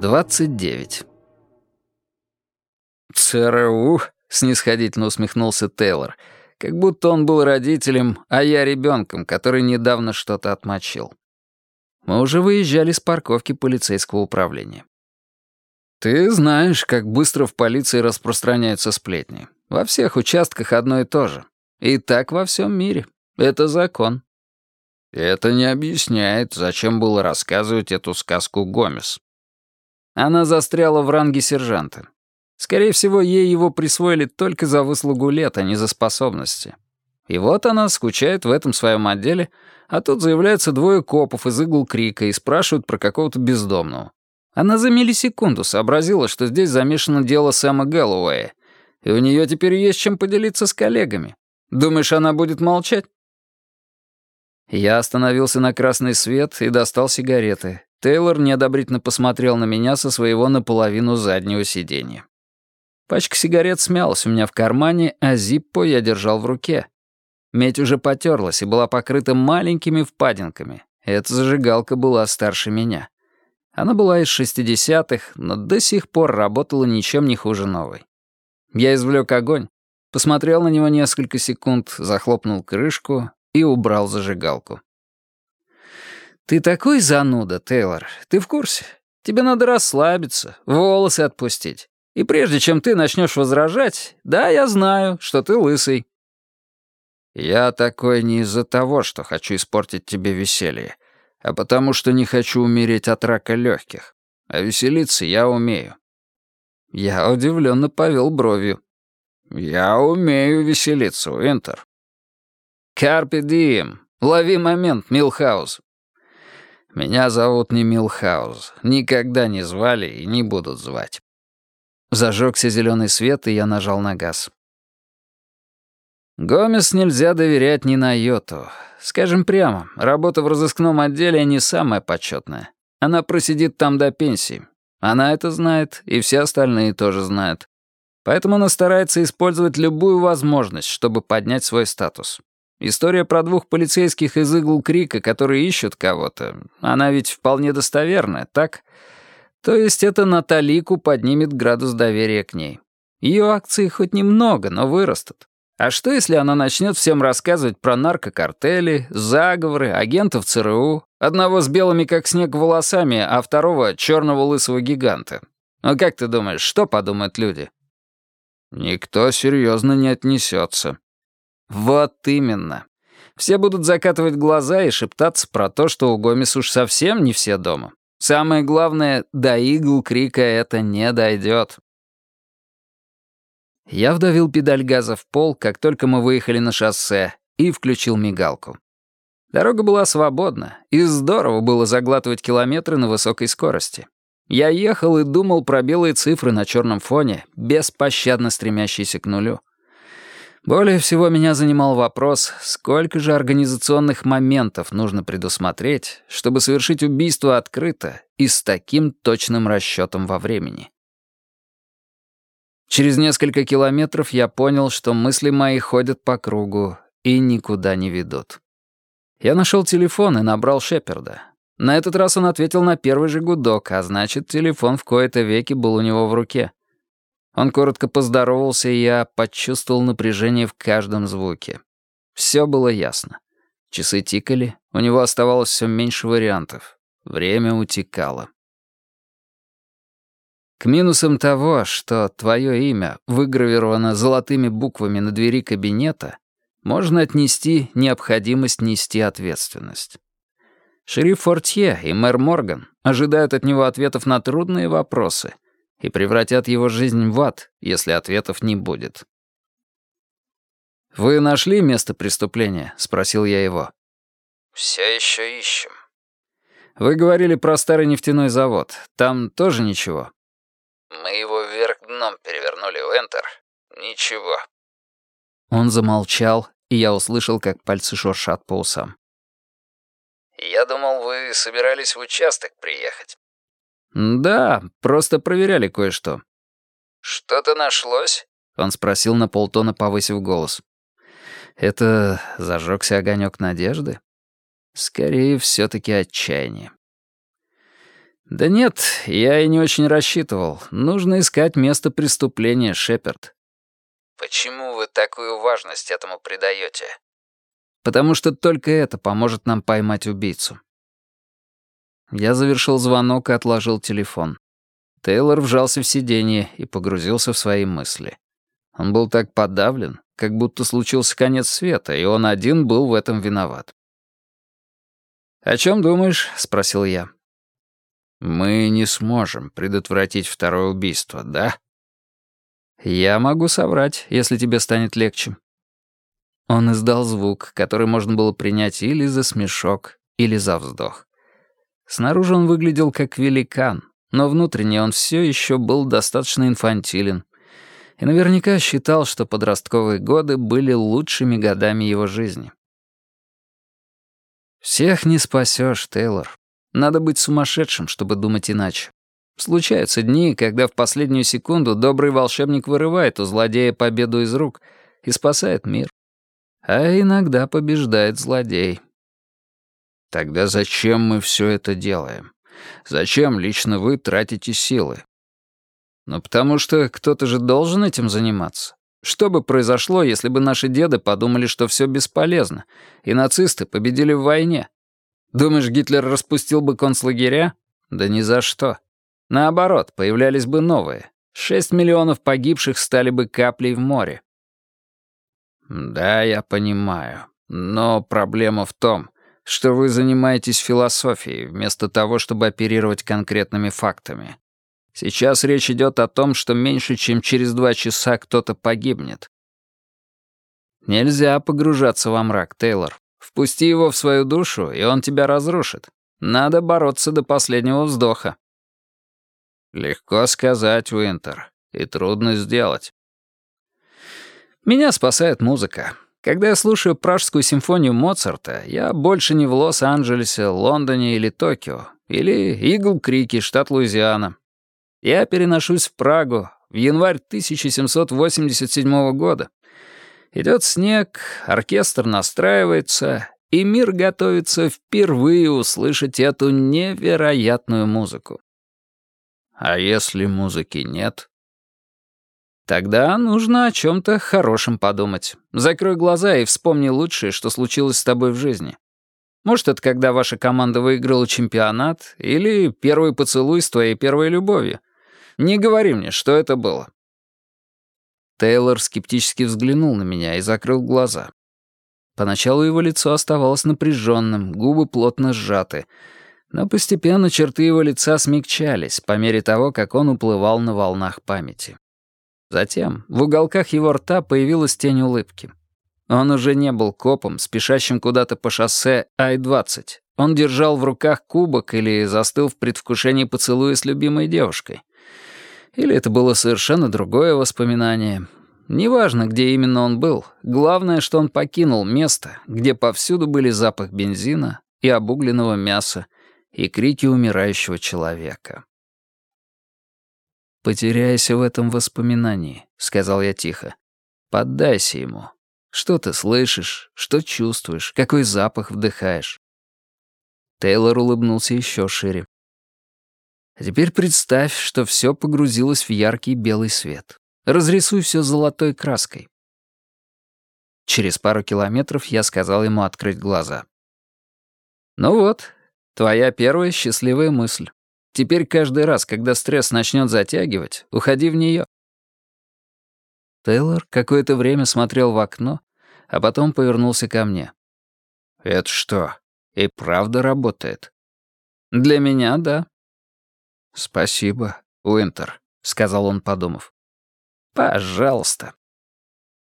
29. «ЦРУ?» — снисходительно усмехнулся Тейлор, как будто он был родителем, а я ребенком, который недавно что-то отмочил. Мы уже выезжали с парковки полицейского управления. «Ты знаешь, как быстро в полиции распространяются сплетни. Во всех участках одно и то же. И так во всем мире. Это закон». «Это не объясняет, зачем было рассказывать эту сказку Гомес», она застряла в ранге сержанта. Скорее всего, ей его присвоили только за выслугу лет, а не за способности. И вот она скучает в этом своем отделе, а тут заявляются двое копов из игл Крика и спрашивают про какого-то бездомного. Она за миллисекунду сообразила, что здесь замешано дело Сэма Гэллоуэя, и у нее теперь есть чем поделиться с коллегами. Думаешь, она будет молчать? Я остановился на красный свет и достал сигареты. Тейлор неодобрительно посмотрел на меня со своего наполовину заднего сиденья. Пачка сигарет смялась у меня в кармане, а зиппо я держал в руке. Медь уже потерлась и была покрыта маленькими впадинками. Эта зажигалка была старше меня. Она была из шестидесятых, но до сих пор работала ничем не хуже новой. Я извлек огонь, посмотрел на него несколько секунд, захлопнул крышку и убрал зажигалку. «Ты такой зануда, Тейлор. Ты в курсе? Тебе надо расслабиться, волосы отпустить. И прежде чем ты начнешь возражать, да, я знаю, что ты лысый». «Я такой не из-за того, что хочу испортить тебе веселье, а потому что не хочу умереть от рака легких. А веселиться я умею». Я удивленно повел бровью. «Я умею веселиться, Уинтер». «Карпе дием. Лови момент, Милхаус. Меня зовут не Милхауз. Никогда не звали и не будут звать. Зажегся зеленый свет, и я нажал на газ. Гомес нельзя доверять ни на йоту. Скажем прямо, работа в разыскном отделе не самая почетная. Она просидит там до пенсии. Она это знает, и все остальные тоже знают. Поэтому она старается использовать любую возможность, чтобы поднять свой статус. История про двух полицейских из Игл Крика, которые ищут кого-то, она ведь вполне достоверная, так? То есть это Наталику поднимет градус доверия к ней. Ее акции хоть немного, но вырастут. А что, если она начнет всем рассказывать про наркокартели, заговоры, агентов ЦРУ, одного с белыми как снег волосами, а второго — черного лысого гиганта? Ну как ты думаешь, что подумают люди? Никто серьезно не отнесется. Вот именно. Все будут закатывать глаза и шептаться про то, что у Гомес уж совсем не все дома. Самое главное, до игл крика это не дойдет. Я вдавил педаль газа в пол, как только мы выехали на шоссе, и включил мигалку. Дорога была свободна, и здорово было заглатывать километры на высокой скорости. Я ехал и думал про белые цифры на черном фоне, беспощадно стремящиеся к нулю. Более всего меня занимал вопрос, сколько же организационных моментов нужно предусмотреть, чтобы совершить убийство открыто и с таким точным расчетом во времени. Через несколько километров я понял, что мысли мои ходят по кругу и никуда не ведут. Я нашел телефон и набрал Шеперда. На этот раз он ответил на первый же гудок, а значит, телефон в кои-то веки был у него в руке. Он коротко поздоровался, и я почувствовал напряжение в каждом звуке. Все было ясно. Часы тикали, у него оставалось все меньше вариантов. Время утекало. К минусам того, что твое имя выгравировано золотыми буквами на двери кабинета, можно отнести необходимость нести ответственность. Шериф Фортье и мэр Морган ожидают от него ответов на трудные вопросы — и превратят его жизнь в ад, если ответов не будет. «Вы нашли место преступления?» — спросил я его. «Все еще ищем». «Вы говорили про старый нефтяной завод. Там тоже ничего?» «Мы его вверх дном перевернули, Уэнтер. Ничего». Он замолчал, и я услышал, как пальцы шуршат по усам. «Я думал, вы собирались в участок приехать». «Да, просто проверяли кое-что». «Что-то нашлось?» — он спросил на полтона, повысив голос. «Это зажегся огонек надежды?» «Скорее, все-таки отчаяние». «Да нет, я и не очень рассчитывал. Нужно искать место преступления, Шеперд». «Почему вы такую важность этому придаете?» «Потому что только это поможет нам поймать убийцу». Я завершил звонок и отложил телефон. Тейлор вжался в сиденье и погрузился в свои мысли. Он был так подавлен, как будто случился конец света, и он один был в этом виноват. «О чем думаешь?» — спросил я. «Мы не сможем предотвратить второе убийство, да?» «Я могу соврать, если тебе станет легче». Он издал звук, который можно было принять или за смешок, или за вздох. Снаружи он выглядел как великан, но внутренне он все еще был достаточно инфантилен и наверняка считал, что подростковые годы были лучшими годами его жизни. «Всех не спасешь, Тейлор. Надо быть сумасшедшим, чтобы думать иначе. Случаются дни, когда в последнюю секунду добрый волшебник вырывает у злодея победу из рук и спасает мир. А иногда побеждает злодей. Тогда зачем мы все это делаем? Зачем лично вы тратите силы? Ну, потому что кто-то же должен этим заниматься. Что бы произошло, если бы наши деды подумали, что все бесполезно, и нацисты победили в войне? Думаешь, Гитлер распустил бы концлагеря? Да ни за что. Наоборот, появлялись бы новые. Шесть миллионов погибших стали бы каплей в море. Да, я понимаю. Но проблема в том, что вы занимаетесь философией, вместо того, чтобы оперировать конкретными фактами. Сейчас речь идет о том, что меньше чем через два часа кто-то погибнет. Нельзя погружаться во мрак, Тейлор. Впусти его в свою душу, и он тебя разрушит. Надо бороться до последнего вздоха. Легко сказать, Уинтер, и трудно сделать. Меня спасает музыка. Когда я слушаю пражскую симфонию Моцарта, я больше не в Лос-Анджелесе, Лондоне или Токио, или Игл-Крики, штат Луизиана. Я переношусь в Прагу в январь 1787 года. Идет снег, оркестр настраивается, и мир готовится впервые услышать эту невероятную музыку. А если музыки нет? Тогда нужно о чем-то хорошем подумать. Закрой глаза и вспомни лучшее, что случилось с тобой в жизни. Может, это когда ваша команда выиграла чемпионат, или первый поцелуй с твоей первой любовью. Не говори мне, что это было. Тейлор скептически взглянул на меня и закрыл глаза. Поначалу его лицо оставалось напряженным, губы плотно сжаты, но постепенно черты его лица смягчались по мере того, как он уплывал на волнах памяти. Затем в уголках его рта появилась тень улыбки. Он уже не был копом, спешащим куда-то по шоссе Ай-20. Он держал в руках кубок или застыл в предвкушении поцелуя с любимой девушкой. Или это было совершенно другое воспоминание. Неважно, где именно он был, главное, что он покинул место, где повсюду были запах бензина и обугленного мяса и крики умирающего человека. «Потеряйся в этом воспоминании», — сказал я тихо. «Поддайся ему. Что ты слышишь, что чувствуешь, какой запах вдыхаешь?» Тейлор улыбнулся еще шире. «А теперь представь, что все погрузилось в яркий белый свет. Разрисуй все золотой краской». Через пару километров я сказал ему открыть глаза. «Ну вот, твоя первая счастливая мысль. Теперь каждый раз, когда стресс начнет затягивать, уходи в нее. Тейлор какое-то время смотрел в окно, а потом повернулся ко мне. «Это что, и правда работает?» «Для меня — да». «Спасибо, Уинтер», — сказал он, подумав. «Пожалуйста».